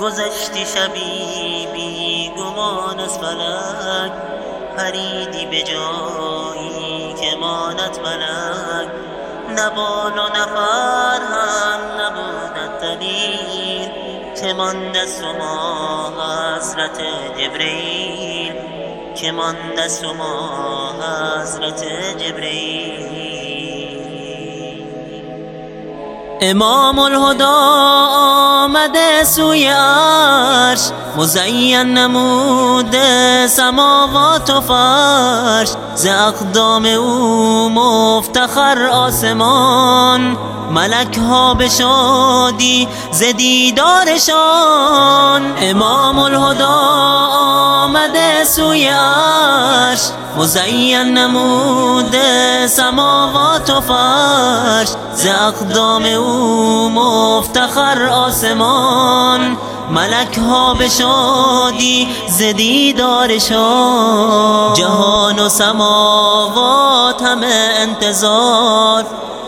گذشتی شبی بی گمان از فلک پریدی به جایی که ماند ملک. نه و نفر هم نبودت دلیل که ماند از ما حضرت جبریل. که ماند از ما حضرت جبریل. امام الهدا آمده سوی عرش مزین نموده سماوات و فرش. ز اقدام او مفتخر آسمان ملک ها به شادی ز دیدارشان امام الهدا آمده سوی عرش مزین نموده سماوات و فرش ز اقدام او مفتخر آسمان. ملک ها به شادی ز جهان و سماوات همه انتظار.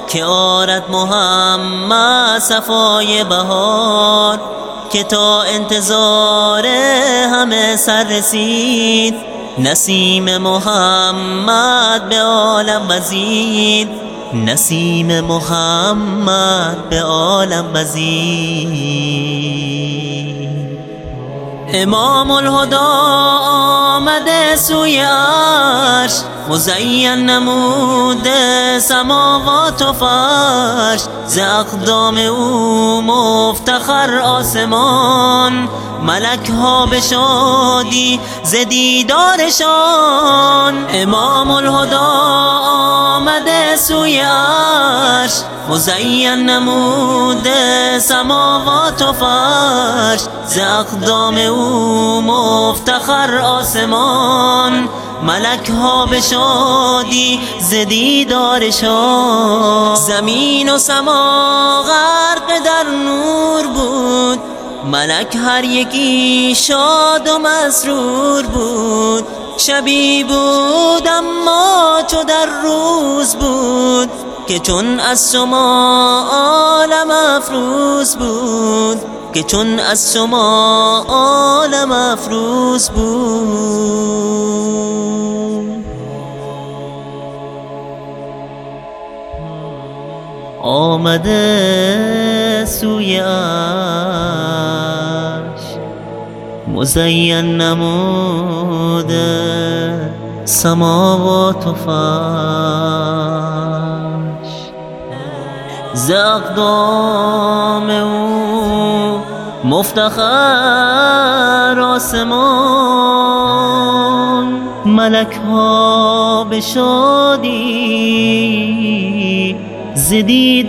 که آرد محمد صفای بهار. که تا انتظار همه سر رسید. نسیم محمد به عالم مزید نسیم محمد به عالم مزید امام الهدا آمده سوی عرش. مزین نموده سماوات و فرش. ز اقدام او مفتخر آسمان. ملک ها به شادی ز دیدارشان. امام الهدا آمده سوی عرش. مزین نموده سماوات و فرش. ز اقدام او مفتخر آسمان. ملک ها به شادی ز دیدارشان. زمین و سما ملک هر یکی شاد و مسرور بود. شبی بود اما چو در روز بود که چون از شما عالم افروز بود. که چون از شما عالم افروز بود. آمده سوی مزین نموده سماوات و فرش. ز اقدام او مفتخر آسمان ملک ها به شادی ز دیدارشان